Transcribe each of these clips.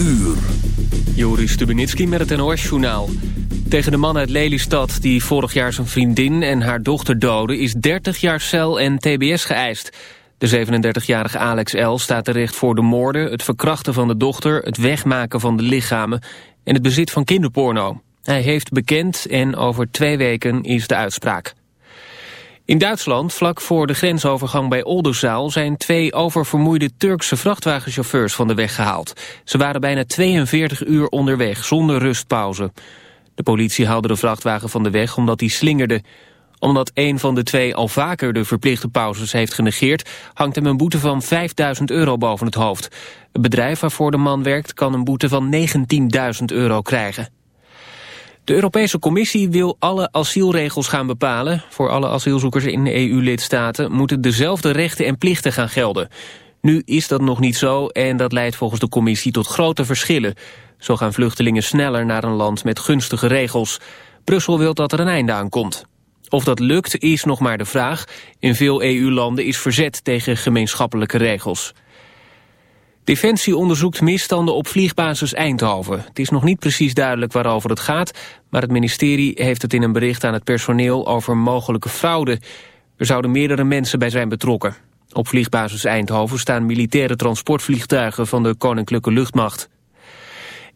uur. Joris Stubenitski met het NOS-journaal. Tegen de man uit Lelystad die vorig jaar zijn vriendin en haar dochter doodde... is 30 jaar cel en tbs geëist. De 37-jarige Alex L. staat terecht voor de moorden... het verkrachten van de dochter, het wegmaken van de lichamen... en het bezit van kinderporno. Hij heeft bekend en over twee weken is de uitspraak. In Duitsland, vlak voor de grensovergang bij Oldenzaal... zijn twee oververmoeide Turkse vrachtwagenchauffeurs van de weg gehaald. Ze waren bijna 42 uur onderweg, zonder rustpauze. De politie haalde de vrachtwagen van de weg omdat hij slingerde. Omdat een van de twee al vaker de verplichte pauzes heeft genegeerd... hangt hem een boete van 5000 euro boven het hoofd. Het bedrijf waarvoor de man werkt kan een boete van 19.000 euro krijgen. De Europese Commissie wil alle asielregels gaan bepalen. Voor alle asielzoekers in EU-lidstaten moeten dezelfde rechten en plichten gaan gelden. Nu is dat nog niet zo en dat leidt volgens de Commissie tot grote verschillen. Zo gaan vluchtelingen sneller naar een land met gunstige regels. Brussel wil dat er een einde aan komt. Of dat lukt is nog maar de vraag. In veel EU-landen is verzet tegen gemeenschappelijke regels. Defensie onderzoekt misstanden op vliegbasis Eindhoven. Het is nog niet precies duidelijk waarover het gaat... maar het ministerie heeft het in een bericht aan het personeel over mogelijke fraude. Er zouden meerdere mensen bij zijn betrokken. Op vliegbasis Eindhoven staan militaire transportvliegtuigen van de Koninklijke Luchtmacht.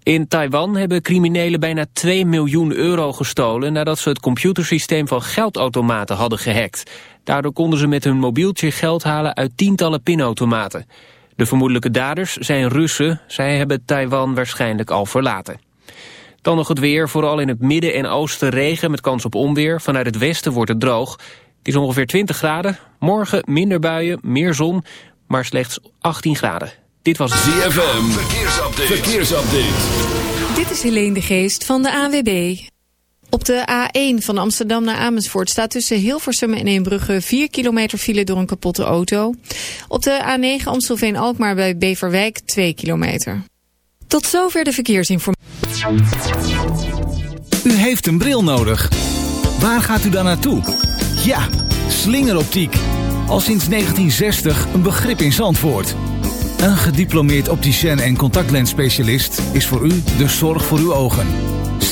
In Taiwan hebben criminelen bijna 2 miljoen euro gestolen... nadat ze het computersysteem van geldautomaten hadden gehackt. Daardoor konden ze met hun mobieltje geld halen uit tientallen pinautomaten. De vermoedelijke daders zijn Russen. Zij hebben Taiwan waarschijnlijk al verlaten. Dan nog het weer, vooral in het midden en oosten regen met kans op onweer. Vanuit het westen wordt het droog. Het is ongeveer 20 graden. Morgen minder buien, meer zon, maar slechts 18 graden. Dit was ZFM. Verkeersupdate. Verkeersupdate. Dit is Helene de Geest van de AWB. Op de A1 van Amsterdam naar Amersfoort staat tussen Hilversum en Eembrugge 4 kilometer file door een kapotte auto. Op de A9 Amstelveen-Alkmaar bij Beverwijk 2 kilometer. Tot zover de verkeersinformatie. U heeft een bril nodig. Waar gaat u dan naartoe? Ja, slingeroptiek. Al sinds 1960 een begrip in Zandvoort. Een gediplomeerd opticien en contactlensspecialist is voor u de zorg voor uw ogen.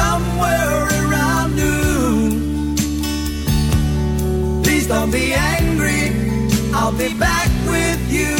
somewhere around noon. Please don't be angry, I'll be back with you.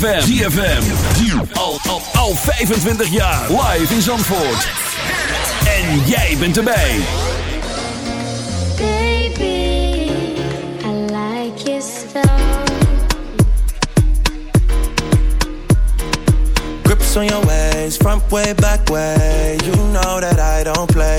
ZFM. ZFM. Al, al, al 25 jaar. Live in Zandvoort. En jij bent erbij. Baby, I like your style. Grips on your ways, front way, back way. You know that I don't play.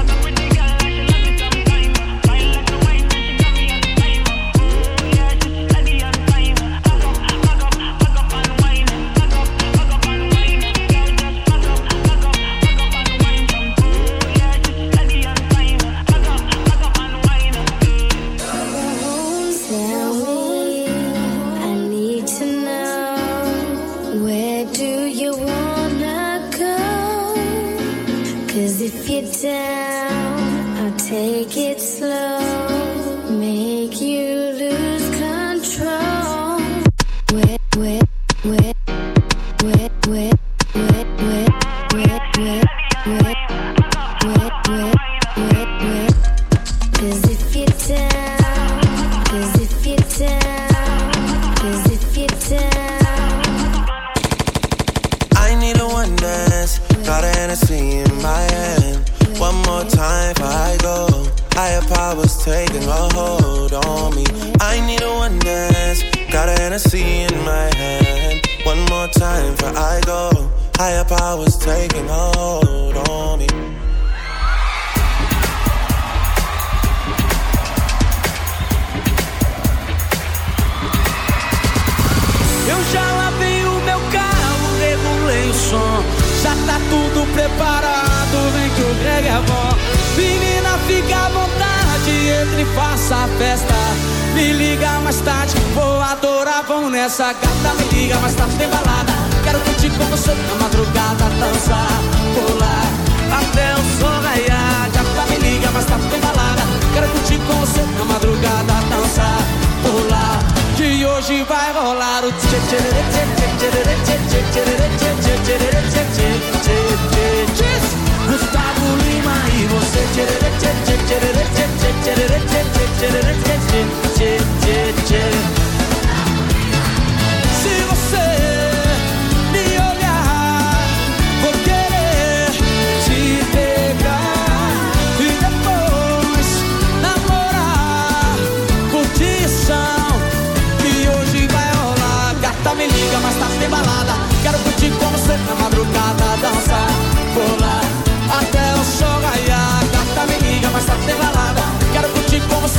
Gustavo Lima e você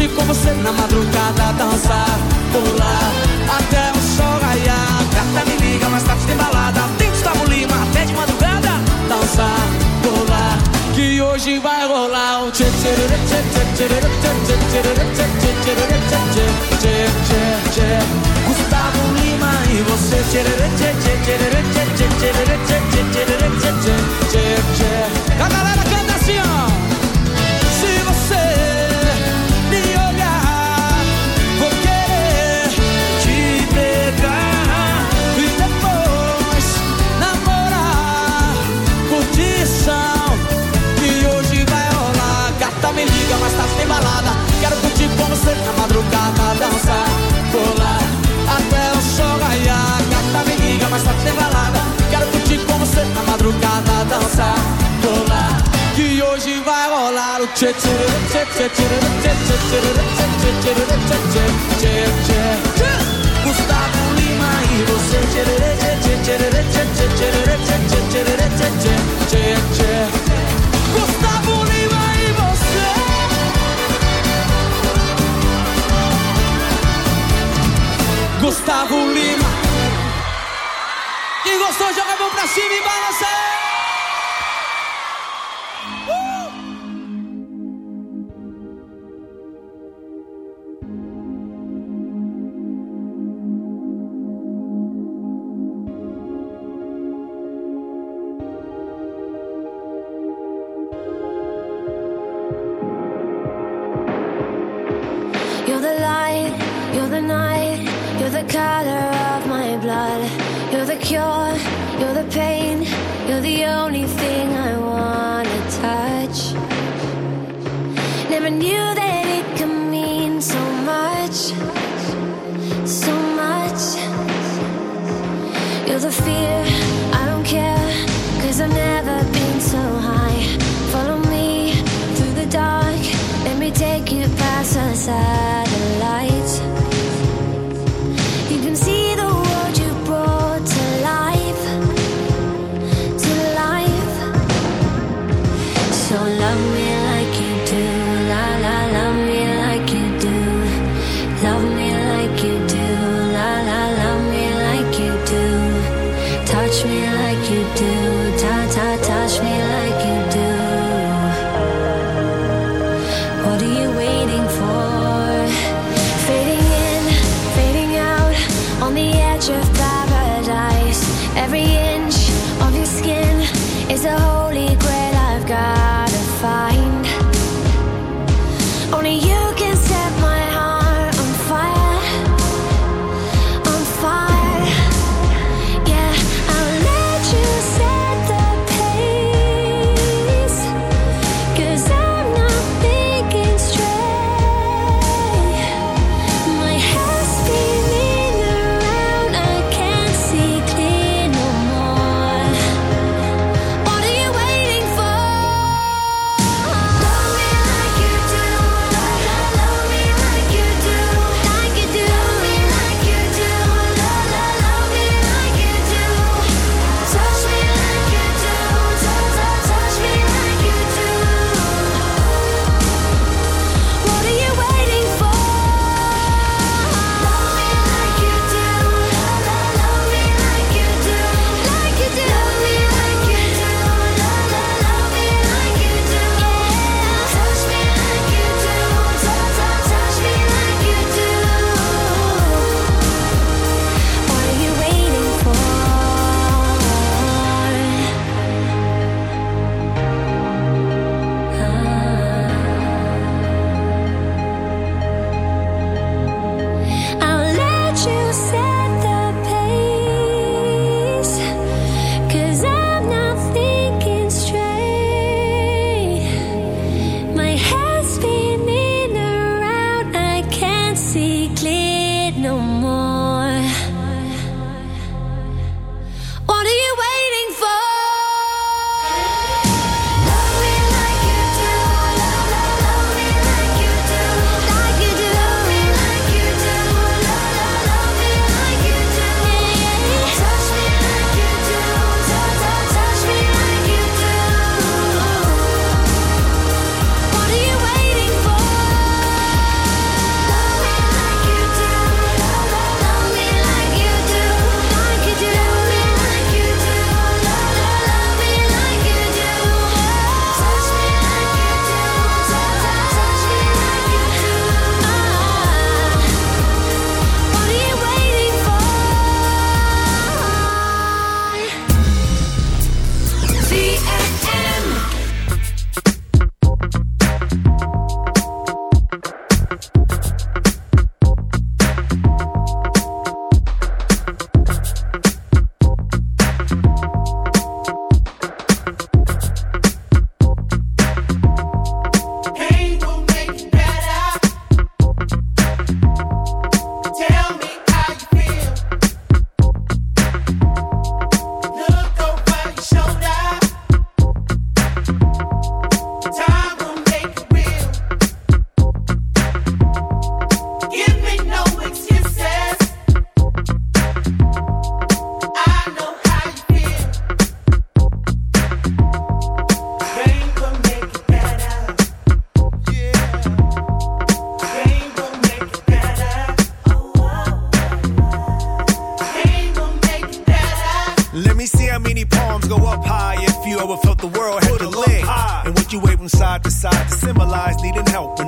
noite com você na madrugada dançar, pular até o sol raiar. Canta me liga, mais tarde tem balada, tem Gustavo Lima até de madrugada dançar, pular que hoje vai rolar o tchê tchê tchê tchê tchê tchê tchê tchê tchê tchê Gustavo Lima e você tchê tchê tchê tchê tchê tchê tchê tchê tchê tchê tchê tchê tchê A galera canta assim ó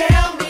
Tell me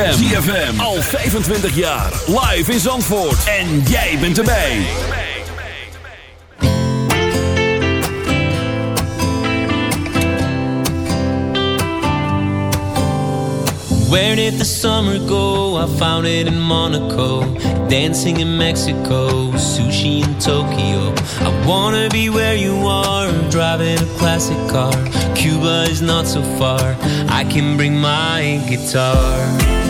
ZFM. ZFM. Al 25 jaar. Live in Zandvoort. En jij bent erbij. Where did the summer go? I found it in Monaco. Dancing in Mexico. Sushi in Tokyo. I wanna be where you are. I'm driving a classic car. Cuba is not so far. I can bring my guitar.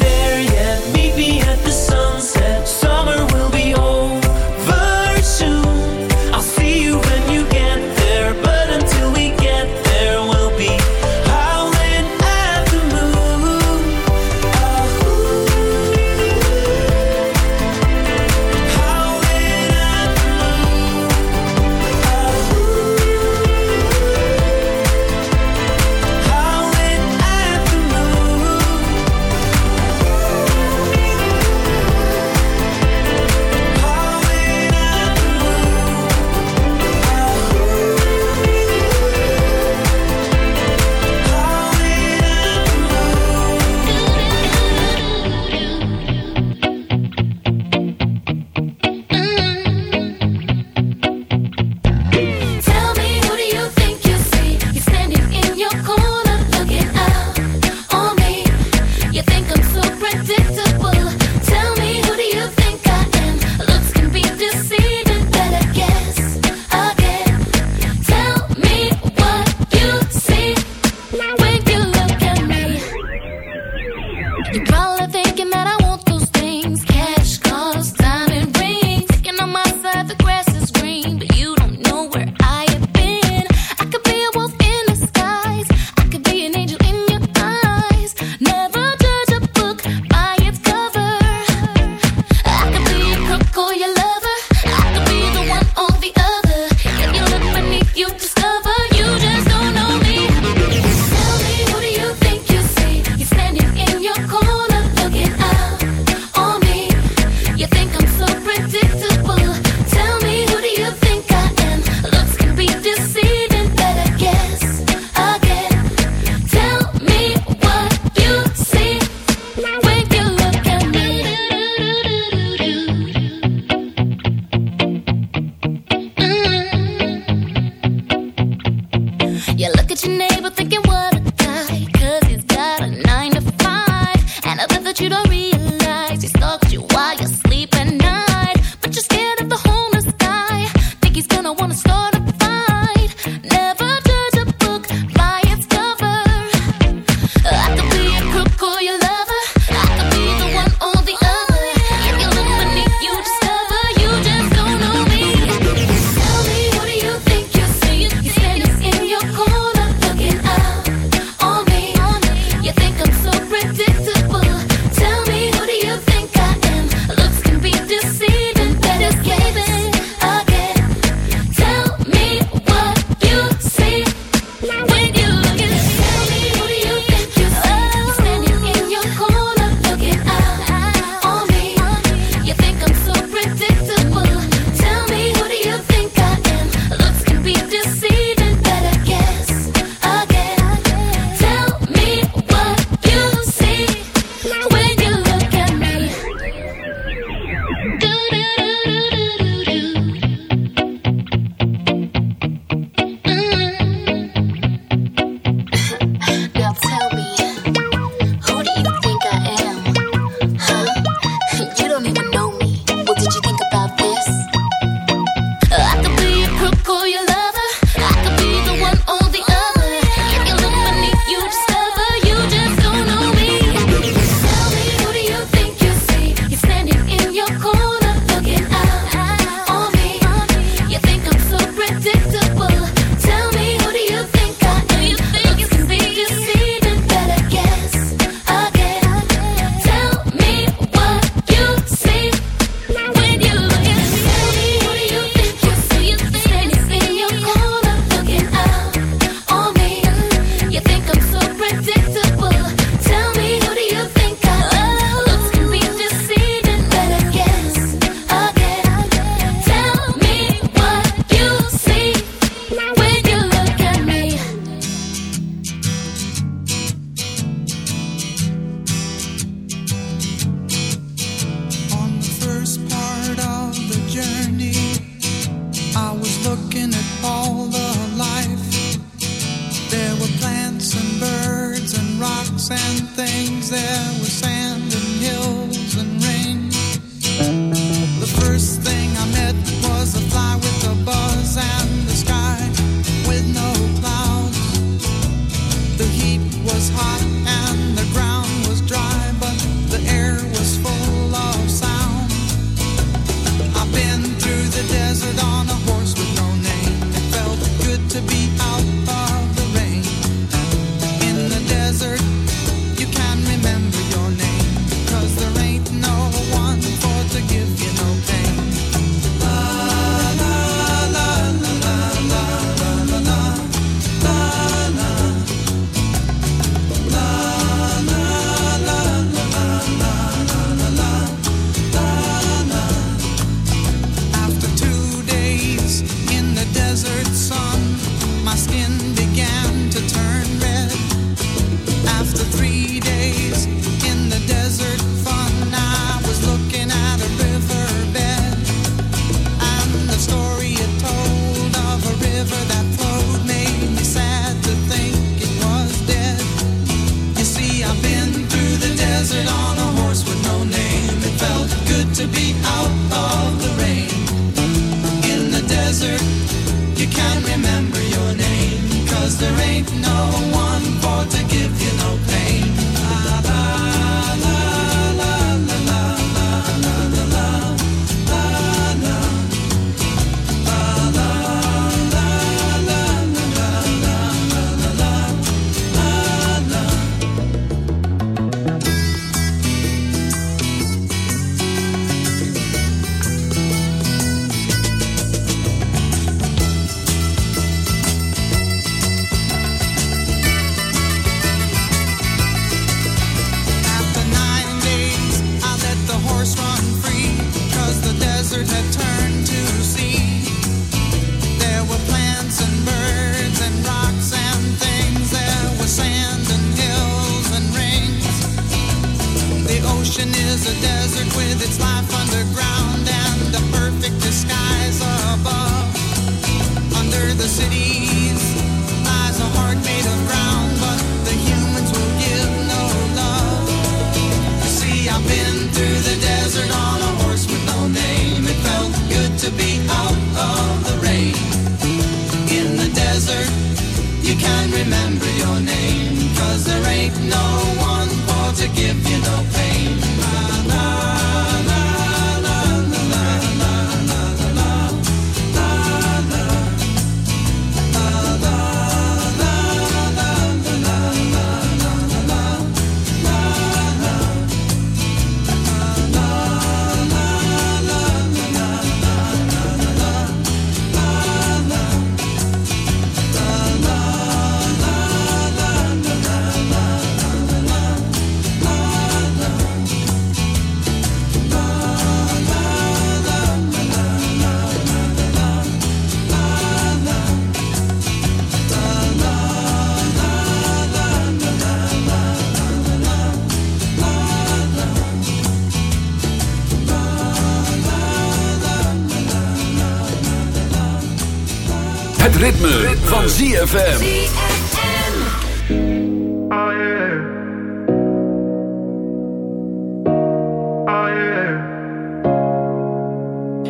van ZFM.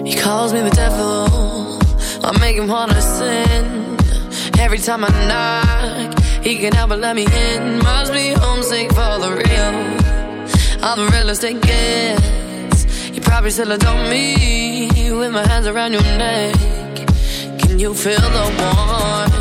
He calls me the devil. I make him wanna sin. Every time I knock, he can help but let me in. Must be homesick for the real. I'm the realest it gets. He probably still adore me with my hands around your neck. Can you feel the warmth?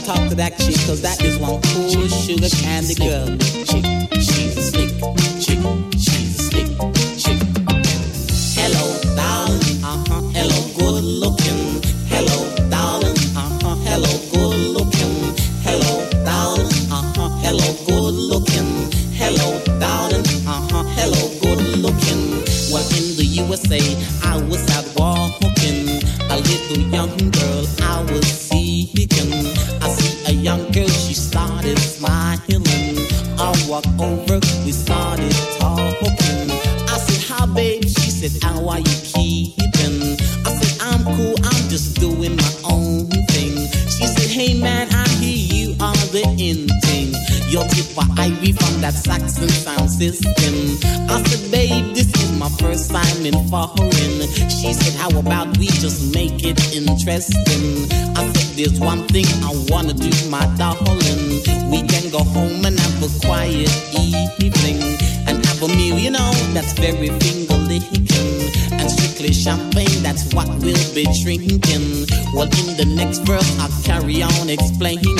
talk to that chick, cause that is one cool sugar candy girl. Chick, she's a slick chick. work, we started talking. I said, Hi, babe. She said, How are you keeping? I said, I'm cool, I'm just doing my own thing. She said, Hey, man, I hear you are the in thing. Your tip for Ivy from that Saxon sound system. I said, Babe, this is my first time in foreign. She said, How about we just make it interesting? I said, There's one thing I wanna do, my darling. We can go home every finger licking. And strictly champagne, that's what we'll be drinking. Well, in the next verse, I'll carry on explaining.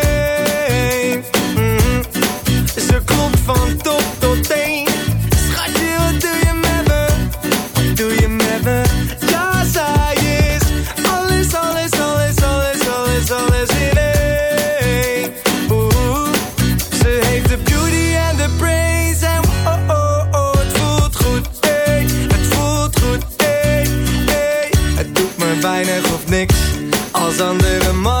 Ze klopt van top tot teen. Schatje, wat doe je met me? Wat doe je met me? Ja, zij is alles, alles, alles, alles, alles, alles in één. Oeh, ze heeft de beauty en de brains en oh, oh, oh, het voelt goed. Het voelt goed, ey, ey. Het doet me weinig of niks als andere mannen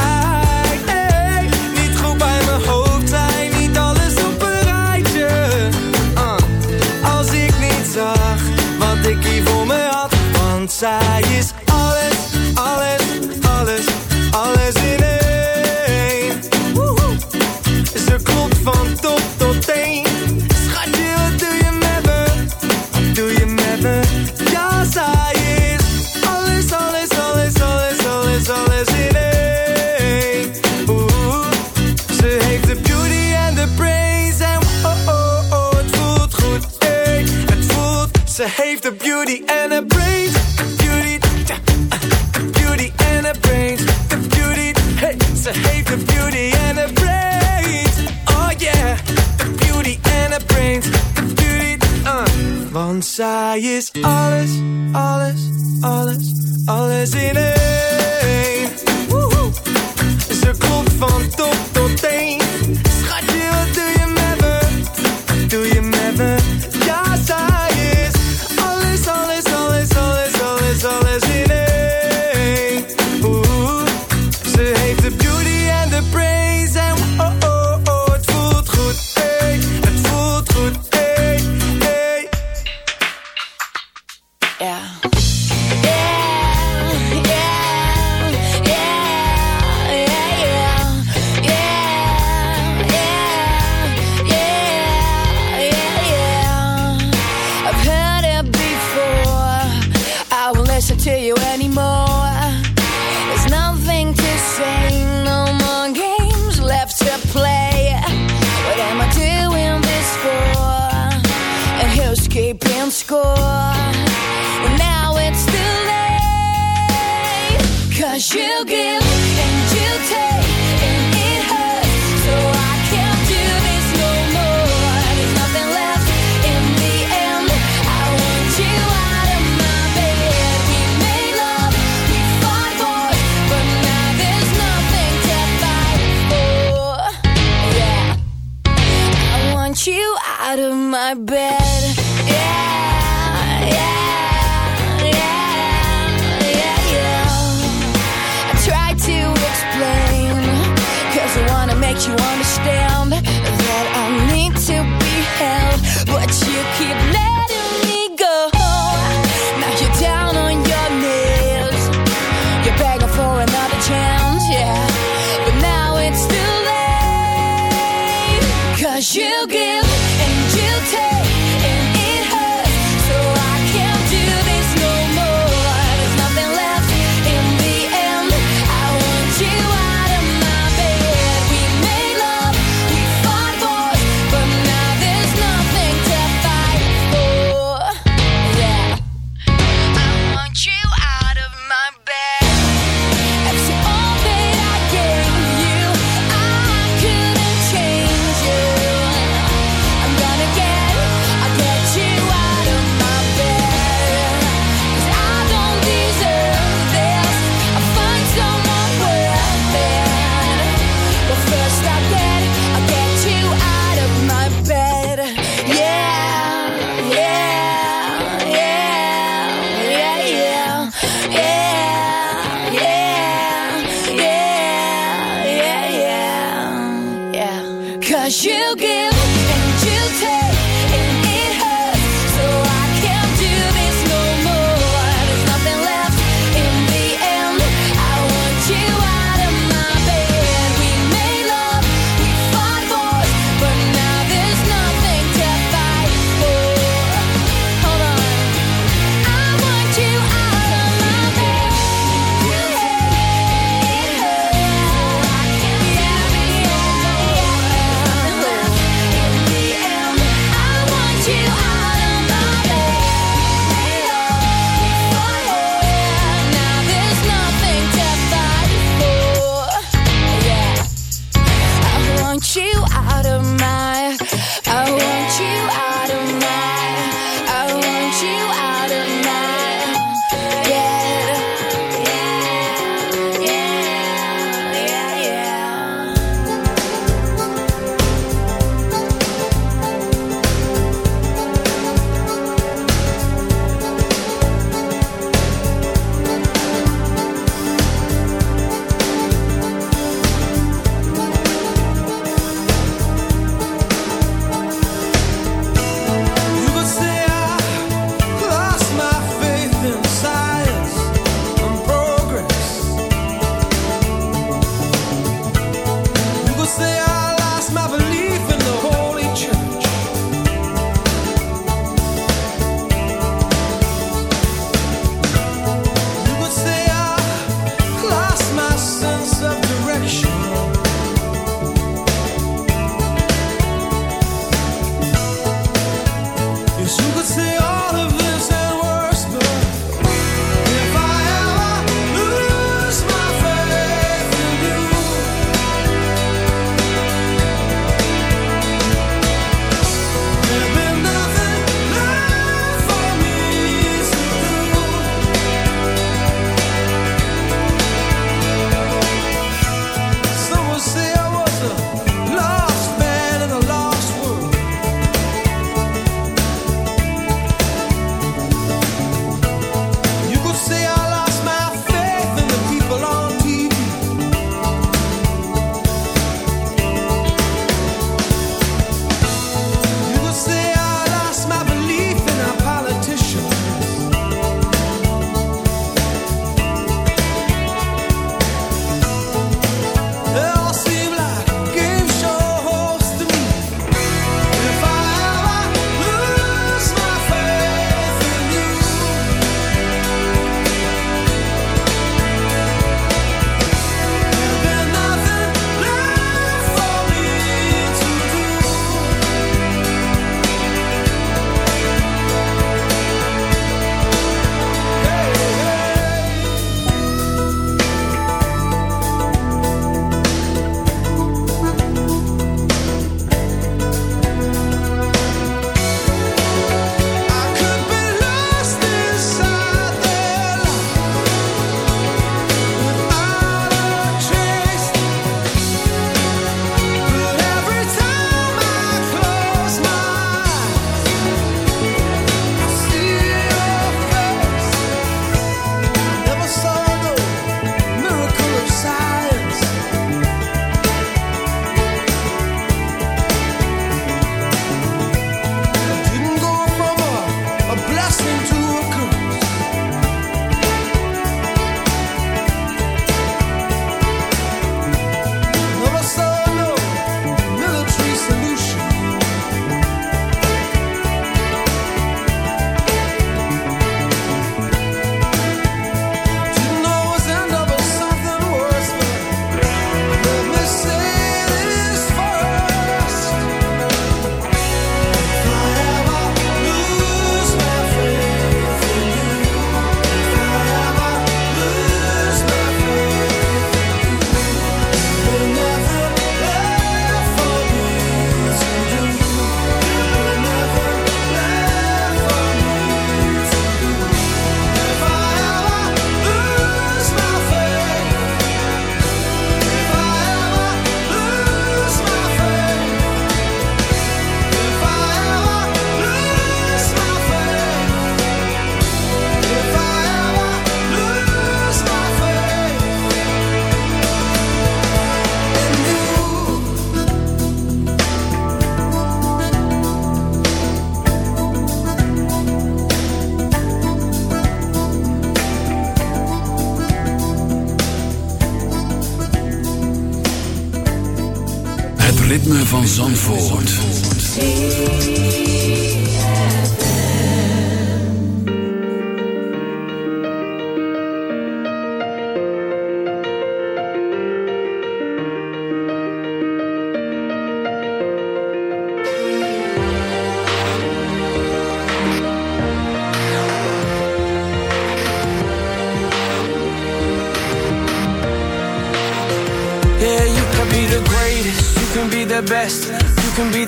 Want Want zij is alles, alles, alles, alles in één.